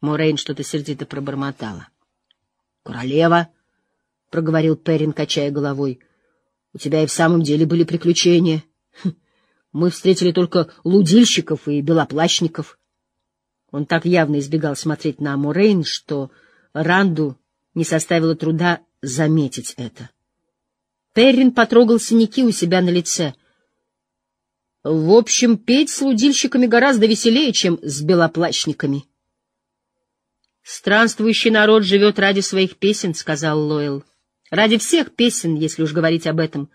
Морейн что-то сердито пробормотала. «Королева!» — проговорил Перрин, качая головой. «У тебя и в самом деле были приключения. Хм, мы встретили только лудильщиков и белоплащников». Он так явно избегал смотреть на Морейн, что Ранду не составило труда заметить это. Перрин потрогал синяки у себя на лице. В общем, петь с лудильщиками гораздо веселее, чем с белоплащниками. «Странствующий народ живет ради своих песен», — сказал Лойл. «Ради всех песен, если уж говорить об этом.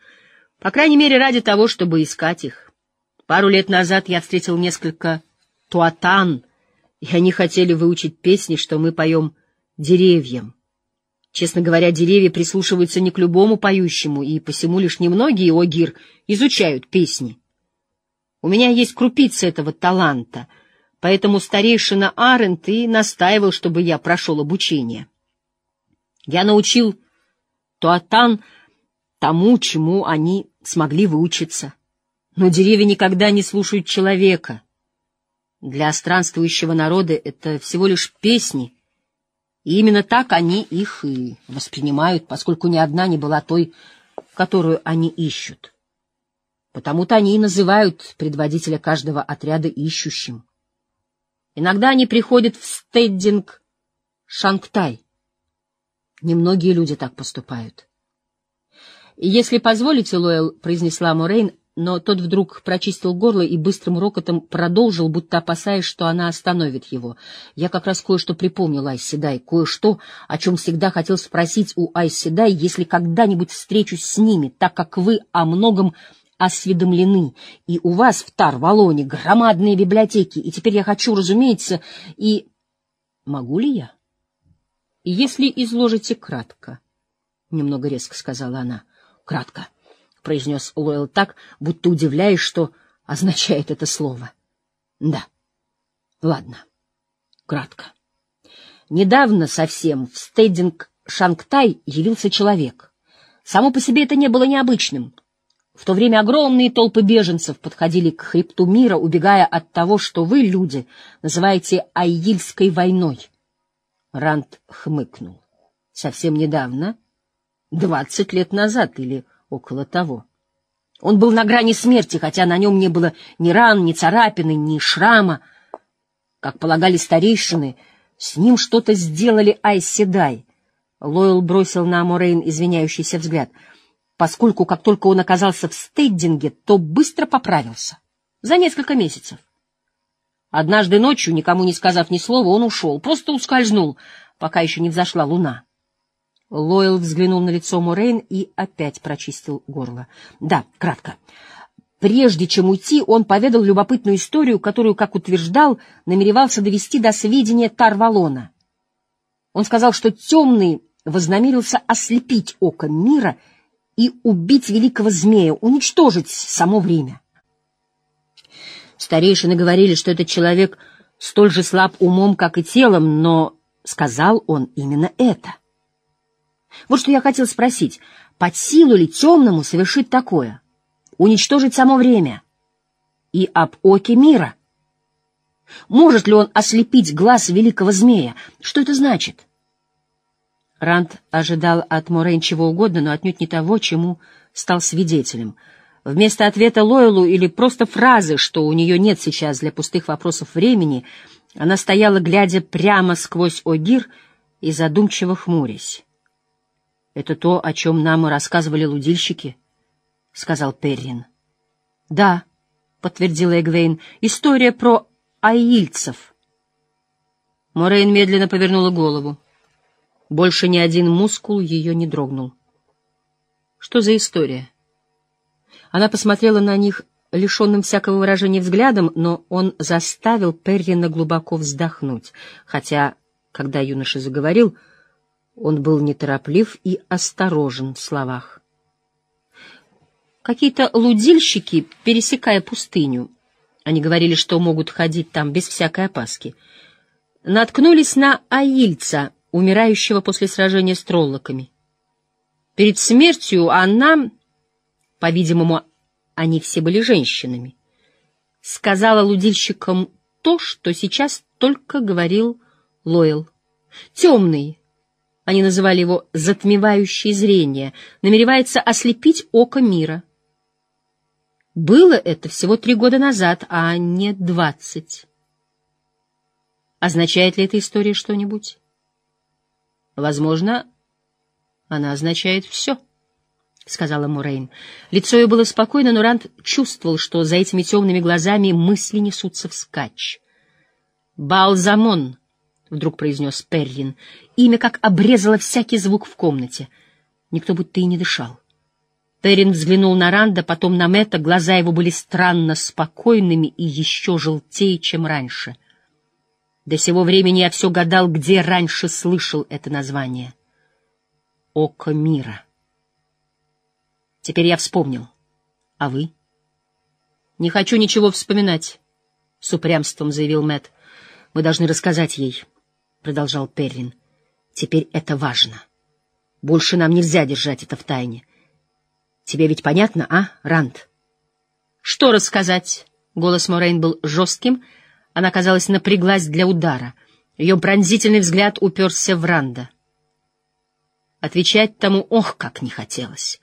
По крайней мере, ради того, чтобы искать их. Пару лет назад я встретил несколько туатан, и они хотели выучить песни, что мы поем деревьям. Честно говоря, деревья прислушиваются не к любому поющему, и посему лишь немногие, Огир, изучают песни. У меня есть крупица этого таланта — Поэтому старейшина Арент и настаивал, чтобы я прошел обучение. Я научил Туатан тому, чему они смогли выучиться. Но деревья никогда не слушают человека. Для странствующего народа это всего лишь песни, и именно так они их и воспринимают, поскольку ни одна не была той, которую они ищут. Потому-то они и называют предводителя каждого отряда ищущим. Иногда они приходят в стеддинг Шангтай. Немногие люди так поступают. «Если позволите, Лоэл», — произнесла Морейн, но тот вдруг прочистил горло и быстрым рокотом продолжил, будто опасаясь, что она остановит его. «Я как раз кое-что припомнил, Айседай, кое-что, о чем всегда хотел спросить у Айседай, если когда-нибудь встречусь с ними, так как вы о многом осведомлены, и у вас в Тар-Валоне громадные библиотеки, и теперь я хочу, разумеется, и... Могу ли я? Если изложите кратко, — немного резко сказала она. — Кратко, — произнес Лойл так, будто удивляясь, что означает это слово. — Да. Ладно. Кратко. Недавно совсем в стейдинг Шангтай явился человек. Само по себе это не было необычным. В то время огромные толпы беженцев подходили к хребту мира, убегая от того, что вы, люди, называете Айильской войной. Ранд хмыкнул. Совсем недавно, двадцать лет назад или около того. Он был на грани смерти, хотя на нем не было ни ран, ни царапины, ни шрама. Как полагали старейшины, с ним что-то сделали Айседай. Лойл бросил на Морейн извиняющийся взгляд — поскольку как только он оказался в стейдинге, то быстро поправился. За несколько месяцев. Однажды ночью, никому не сказав ни слова, он ушел, просто ускользнул, пока еще не взошла луна. Лойл взглянул на лицо Морейн и опять прочистил горло. Да, кратко. Прежде чем уйти, он поведал любопытную историю, которую, как утверждал, намеревался довести до сведения Тарвалона. Он сказал, что темный вознамерился ослепить око мира — и убить великого змея, уничтожить само время. Старейшины говорили, что этот человек столь же слаб умом, как и телом, но сказал он именно это. Вот что я хотел спросить, под силу ли темному совершить такое? Уничтожить само время и об оке мира? Может ли он ослепить глаз великого змея? Что это значит? — Ранд ожидал от Морейн чего угодно, но отнюдь не того, чему стал свидетелем. Вместо ответа Лойлу или просто фразы, что у нее нет сейчас для пустых вопросов времени, она стояла, глядя прямо сквозь Огир и задумчиво хмурясь. — Это то, о чем нам и рассказывали лудильщики, — сказал Перрин. — Да, — подтвердила Эгвейн, — история про аильцев. Морейн медленно повернула голову. Больше ни один мускул ее не дрогнул. Что за история? Она посмотрела на них лишенным всякого выражения взглядом, но он заставил Перрина глубоко вздохнуть, хотя, когда юноша заговорил, он был нетороплив и осторожен в словах. Какие-то лудильщики, пересекая пустыню, они говорили, что могут ходить там без всякой опаски, наткнулись на аильца, умирающего после сражения с троллоками. Перед смертью она, по-видимому, они все были женщинами, сказала лудильщикам то, что сейчас только говорил Лойл. Темный, они называли его «затмевающее зрение», намеревается ослепить око мира. Было это всего три года назад, а не двадцать. Означает ли эта история что-нибудь? Возможно, она означает все, — сказала Мурейн. Лицо ее было спокойно, но Ранд чувствовал, что за этими темными глазами мысли несутся вскачь. «Балзамон», — вдруг произнес Перрин, имя как обрезало всякий звук в комнате. Никто будто и не дышал. Перрин взглянул на Ранда, потом на Мэтта, глаза его были странно спокойными и еще желтее, чем раньше. До сего времени я все гадал, где раньше слышал это название. Око мира. Теперь я вспомнил. А вы? Не хочу ничего вспоминать, — с упрямством заявил Мэтт. Мы должны рассказать ей, — продолжал Перрин. Теперь это важно. Больше нам нельзя держать это в тайне. Тебе ведь понятно, а, Ранд? Что рассказать? Голос Морейн был жестким, — она, казалось, напряглась для удара. Ее пронзительный взгляд уперся в Ранда. Отвечать тому ох, как не хотелось.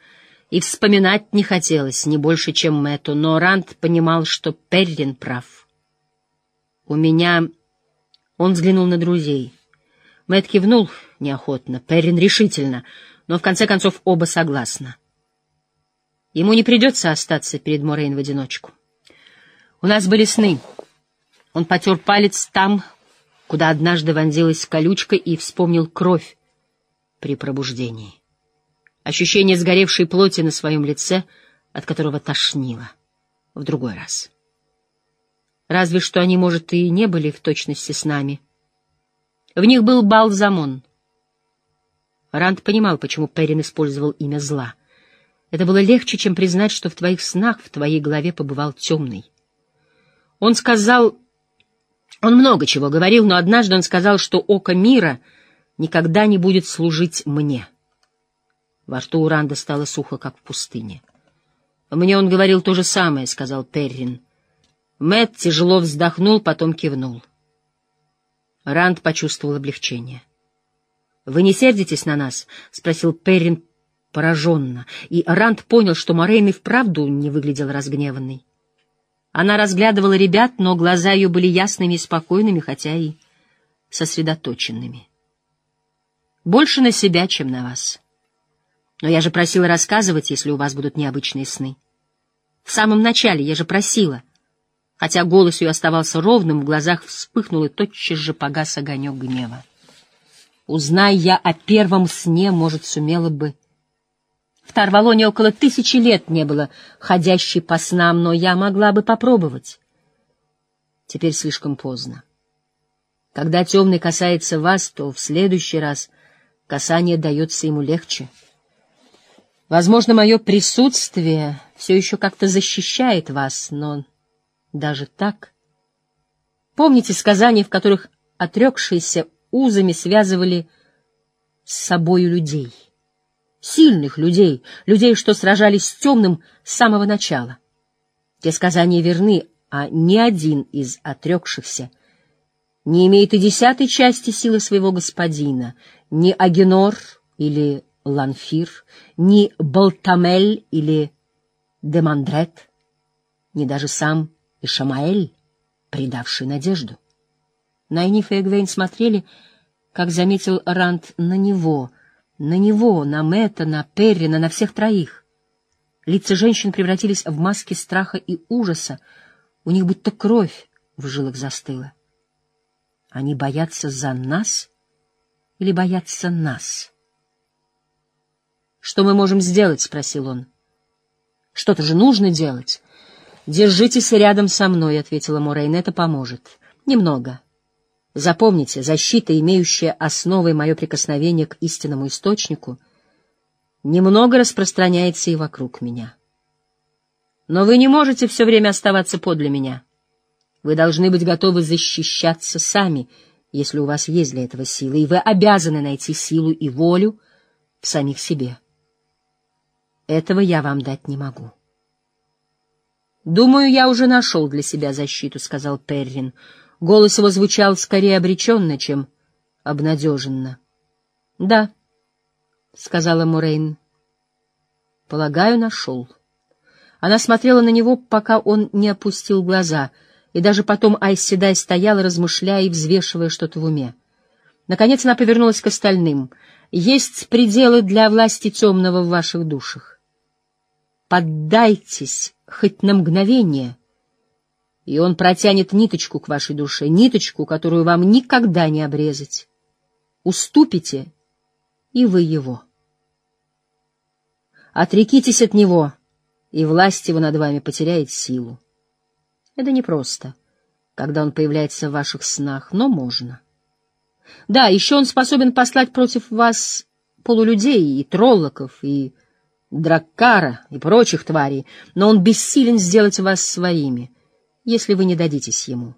И вспоминать не хотелось, не больше, чем Мэтту, но Ранд понимал, что Перрин прав. «У меня...» Он взглянул на друзей. Мэтт кивнул неохотно, Перрин решительно, но в конце концов оба согласны. Ему не придется остаться перед Морейн в одиночку. У нас были сны. Он потер палец там, куда однажды вонзилась колючка, и вспомнил кровь при пробуждении. Ощущение сгоревшей плоти на своем лице, от которого тошнило. В другой раз. Разве что они, может, и не были в точности с нами. В них был Балзамон. Ранд понимал, почему Перин использовал имя зла. Это было легче, чем признать, что в твоих снах в твоей голове побывал темный. Он сказал он много чего говорил, но однажды он сказал, что око мира никогда не будет служить мне. Во рту Уранда стало сухо, как в пустыне. «Мне он говорил то же самое», — сказал Перрин. Мэт тяжело вздохнул, потом кивнул. Ранд почувствовал облегчение. «Вы не сердитесь на нас?» — спросил Перрин пораженно, и Ранд понял, что Морейн и вправду не выглядел разгневанной. Она разглядывала ребят, но глаза ее были ясными и спокойными, хотя и сосредоточенными. Больше на себя, чем на вас. Но я же просила рассказывать, если у вас будут необычные сны. В самом начале я же просила. Хотя голос ее оставался ровным, в глазах вспыхнул и тотчас же погас огонек гнева. Узнай я о первом сне, может, сумела бы в Тарвалоне около тысячи лет не было ходящей по снам, но я могла бы попробовать. Теперь слишком поздно. Когда темный касается вас, то в следующий раз касание дается ему легче. Возможно, мое присутствие все еще как-то защищает вас, но даже так... Помните сказания, в которых отрекшиеся узами связывали с собою людей? Сильных людей, людей, что сражались с темным с самого начала. Те сказания верны, а ни один из отрекшихся не имеет и десятой части силы своего господина, ни Агенор или Ланфир, ни Болтамель или Демандрет, ни даже сам Ишамаэль, предавший надежду. Найниф и Эгвейн смотрели, как заметил Ранд на него — на него, на Мэтта, на Перрина, на всех троих. Лица женщин превратились в маски страха и ужаса. У них будто кровь в жилах застыла. Они боятся за нас или боятся нас? «Что мы можем сделать?» — спросил он. «Что-то же нужно делать». «Держитесь рядом со мной», — ответила Морейн, — «это поможет». «Немного. Запомните, защита, имеющая основой мое прикосновение к истинному источнику, немного распространяется и вокруг меня. Но вы не можете все время оставаться подле меня. Вы должны быть готовы защищаться сами, если у вас есть для этого силы, и вы обязаны найти силу и волю в самих себе. Этого я вам дать не могу. «Думаю, я уже нашел для себя защиту», — сказал Перрин. Голос его звучал скорее обреченно, чем обнадеженно. — Да, — сказала Мурейн. — Полагаю, нашел. Она смотрела на него, пока он не опустил глаза, и даже потом Айседай стояла, размышляя и взвешивая что-то в уме. Наконец она повернулась к остальным. «Есть пределы для власти темного в ваших душах. Поддайтесь хоть на мгновение, и он протянет ниточку к вашей душе, ниточку, которую вам никогда не обрезать. Уступите, и вы его. Отрекитесь от него, и власть его над вами потеряет силу. Это непросто, когда он появляется в ваших снах, но можно. Да, еще он способен послать против вас полулюдей и троллоков, и драккара, и прочих тварей, но он бессилен сделать вас своими, если вы не дадитесь ему.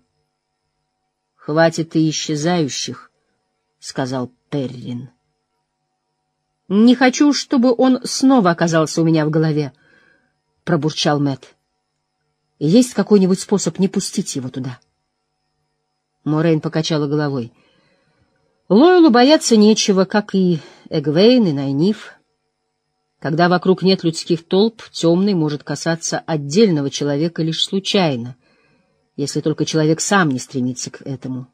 — Хватит и исчезающих, — сказал Перрин. — Не хочу, чтобы он снова оказался у меня в голове, — пробурчал Мэт. Есть какой-нибудь способ не пустить его туда? Морейн покачала головой. — Лойлу бояться нечего, как и Эгвейн и Найниф. Когда вокруг нет людских толп, темный может касаться отдельного человека лишь случайно, если только человек сам не стремится к этому.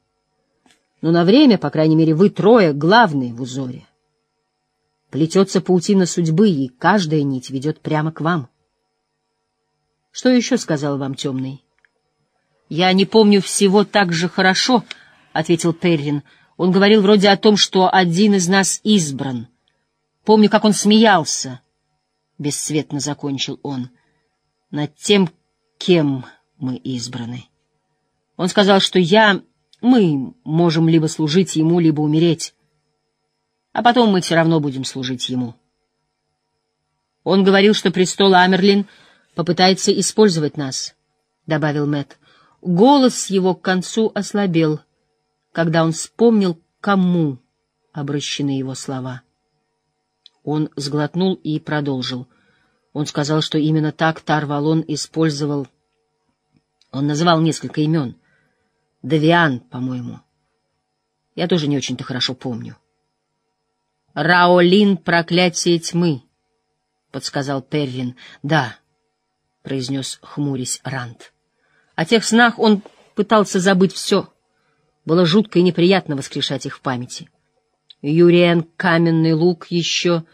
Но на время, по крайней мере, вы трое главные в узоре. Плетется паутина судьбы, и каждая нить ведет прямо к вам. Что еще сказал вам темный? — Я не помню всего так же хорошо, — ответил Перрин, — он говорил вроде о том, что один из нас избран. Помню, как он смеялся. Бесцветно закончил он. Над тем, кем мы избраны. Он сказал, что я... Мы можем либо служить ему, либо умереть. А потом мы все равно будем служить ему. Он говорил, что престол Амерлин попытается использовать нас, — добавил Мэт. Голос его к концу ослабел — когда он вспомнил, кому обращены его слова. Он сглотнул и продолжил. Он сказал, что именно так Тарвалон использовал... Он называл несколько имен. Давиан, по-моему. Я тоже не очень-то хорошо помню. «Раолин — проклятие тьмы», — подсказал Перрин. «Да», — произнес, хмурясь, Ранд. О тех снах он пытался забыть все — было жутко и неприятно воскрешать их в памяти. Юриен — каменный лук еще,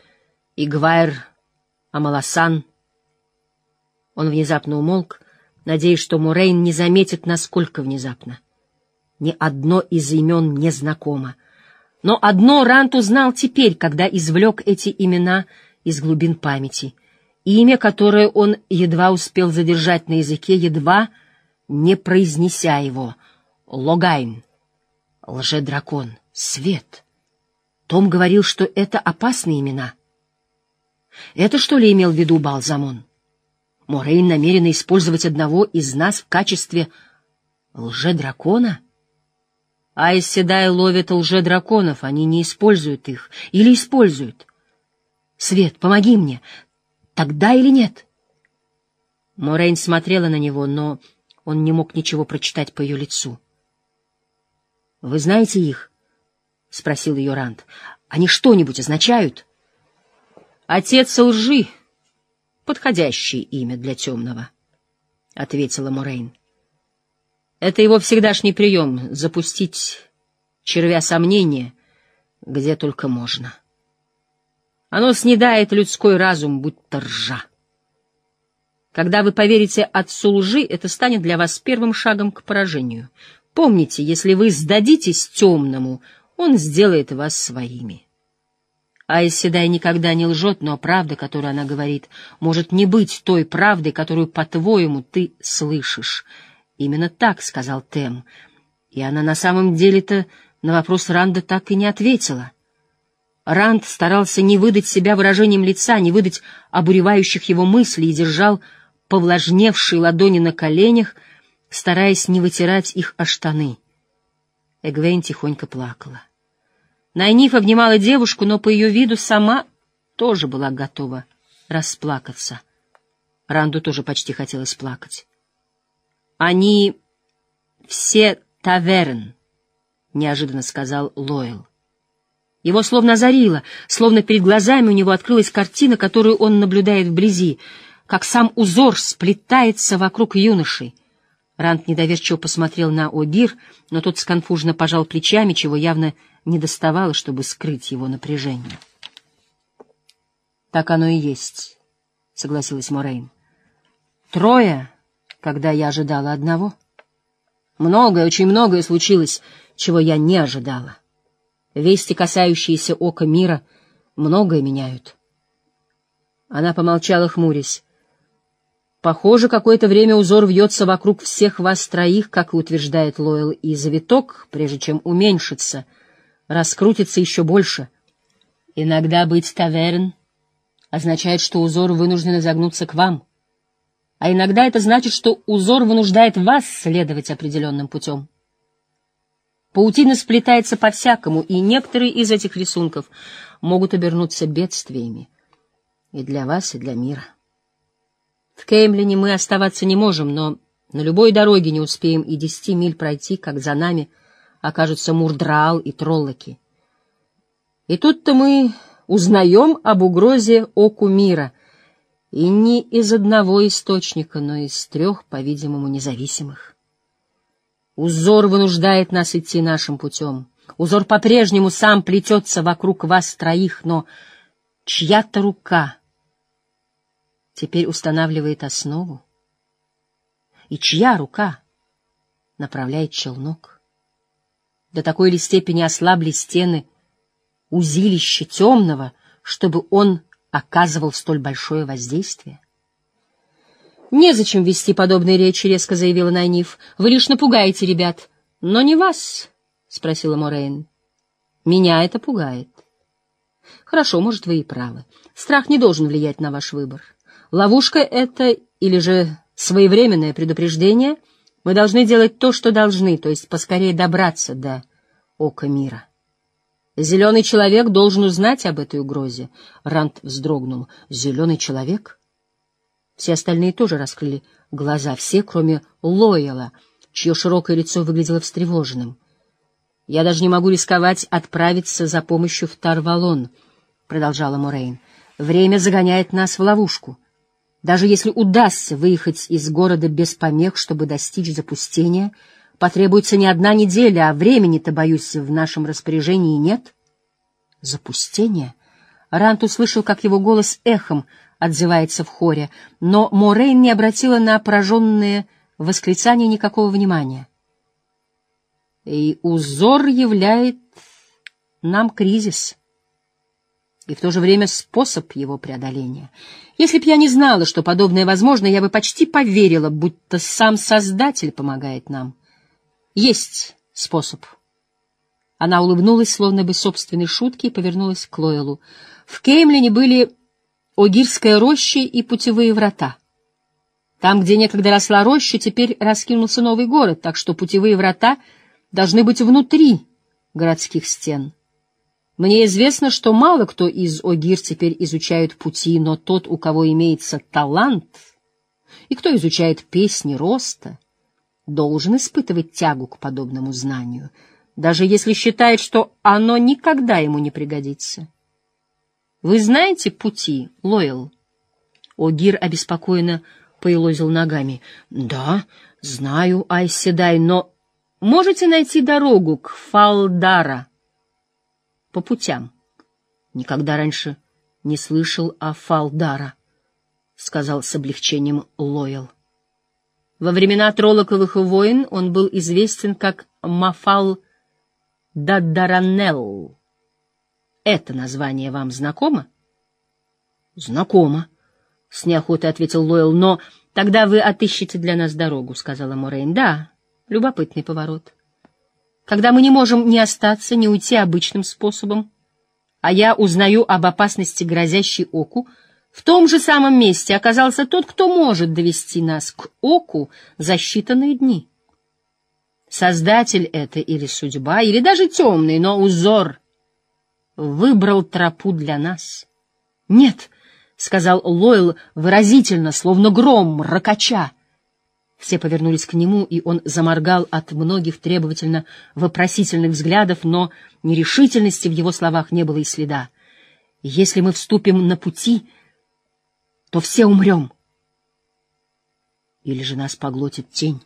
и Гвайр — Амаласан. Он внезапно умолк, надеясь, что Мурейн не заметит, насколько внезапно. Ни одно из имен не знакомо. Но одно Рант узнал теперь, когда извлек эти имена из глубин памяти. Имя, которое он едва успел задержать на языке, едва не произнеся его — Логайн. Лже-дракон, свет. Том говорил, что это опасные имена. Это что ли имел в виду Балзамон? Морейн намерена использовать одного из нас в качестве лже-дракона? А Седай ловят лже-драконов, они не используют их. Или используют. Свет, помоги мне. Тогда или нет? Морейн смотрела на него, но он не мог ничего прочитать по ее лицу. Вы знаете их? — спросил ее Ранд. — Они что-нибудь означают? — Отец лжи — подходящее имя для темного, — ответила Морейн. — Это его всегдашний прием — запустить червя сомнения, где только можно. Оно снедает людской разум, будто ржа. Когда вы поверите отцу лжи, это станет для вас первым шагом к поражению — Помните, если вы сдадитесь темному, он сделает вас своими. Айседай никогда не лжет, но правда, которую она говорит, может не быть той правдой, которую, по-твоему, ты слышишь. Именно так, — сказал Тем. И она на самом деле-то на вопрос Ранда так и не ответила. Ранд старался не выдать себя выражением лица, не выдать обуревающих его мыслей и держал повлажневшие ладони на коленях, стараясь не вытирать их о штаны. Эгвейн тихонько плакала. Найниф обнимала девушку, но по ее виду сама тоже была готова расплакаться. Ранду тоже почти хотелось плакать. Они все таверн, — неожиданно сказал Лойл. Его словно озарило, словно перед глазами у него открылась картина, которую он наблюдает вблизи, как сам узор сплетается вокруг юноши. Рант недоверчиво посмотрел на Огир, но тот сконфуженно пожал плечами, чего явно не доставало, чтобы скрыть его напряжение. «Так оно и есть», — согласилась Морейн. «Трое, когда я ожидала одного. Многое, очень многое случилось, чего я не ожидала». Вести, касающиеся ока мира, многое меняют. Она помолчала, хмурясь. Похоже, какое-то время узор вьется вокруг всех вас троих, как и утверждает Лойл, и завиток, прежде чем уменьшиться, раскрутится еще больше. Иногда быть таверн означает, что узор вынужден загнуться к вам, а иногда это значит, что узор вынуждает вас следовать определенным путем. Паутина сплетается по-всякому, и некоторые из этих рисунков могут обернуться бедствиями и для вас, и для мира. В Кеймлине мы оставаться не можем, но на любой дороге не успеем и десяти миль пройти, как за нами окажутся Мурдраал и Троллоки. И тут-то мы узнаем об угрозе оку мира, и не из одного источника, но из трех, по-видимому, независимых. Узор вынуждает нас идти нашим путем. Узор по-прежнему сам плетется вокруг вас троих, но чья-то рука теперь устанавливает основу. И чья рука направляет челнок? До такой ли степени ослабли стены узилища темного, чтобы он оказывал столь большое воздействие? «Незачем вести подобные речи», — резко заявила Найниф. «Вы лишь напугаете ребят». «Но не вас», — спросила Морейн. «Меня это пугает». «Хорошо, может, вы и правы. Страх не должен влиять на ваш выбор. Ловушка — это или же своевременное предупреждение. Мы должны делать то, что должны, то есть поскорее добраться до ока мира». «Зеленый человек должен узнать об этой угрозе», — Рант вздрогнул. «Зеленый человек?» Все остальные тоже раскрыли глаза, все, кроме Лояла, чье широкое лицо выглядело встревоженным. — Я даже не могу рисковать отправиться за помощью в Тарвалон, — продолжала Морейн. — Время загоняет нас в ловушку. Даже если удастся выехать из города без помех, чтобы достичь запустения, потребуется не одна неделя, а времени-то, боюсь, в нашем распоряжении нет. Запустение? Рант услышал, как его голос эхом — отзывается в хоре, но Морейн не обратила на пораженные восклицания никакого внимания. И узор являет нам кризис, и в то же время способ его преодоления. Если б я не знала, что подобное возможно, я бы почти поверила, будто сам Создатель помогает нам. Есть способ. Она улыбнулась, словно бы собственной шутки, и повернулась к Лоэлу. В Кеймлине были Огирская роща и путевые врата. Там, где некогда росла роща, теперь раскинулся новый город, так что путевые врата должны быть внутри городских стен. Мне известно, что мало кто из Огир теперь изучает пути, но тот, у кого имеется талант, и кто изучает песни роста, должен испытывать тягу к подобному знанию, даже если считает, что оно никогда ему не пригодится. Вы знаете пути, Лойл? Огир обеспокоенно поелозил ногами. Да, знаю, Айседай, но можете найти дорогу к Фалдара по путям? Никогда раньше не слышал о Фалдара, сказал с облегчением Лойл. Во времена Троллоковых войн он был известен как Мафал Дадаранелл. Это название вам знакомо? — Знакомо, — с неохотой ответил Лойл, — но тогда вы отыщете для нас дорогу, — сказала Морейн. — Да, любопытный поворот. Когда мы не можем ни остаться, ни уйти обычным способом, а я узнаю об опасности, грозящей оку, в том же самом месте оказался тот, кто может довести нас к оку за считанные дни. Создатель это или судьба, или даже темный, но узор — выбрал тропу для нас. — Нет, — сказал Лойл выразительно, словно гром, ракача. Все повернулись к нему, и он заморгал от многих требовательно вопросительных взглядов, но нерешительности в его словах не было и следа. «Если мы вступим на пути, то все умрем. Или же нас поглотит тень».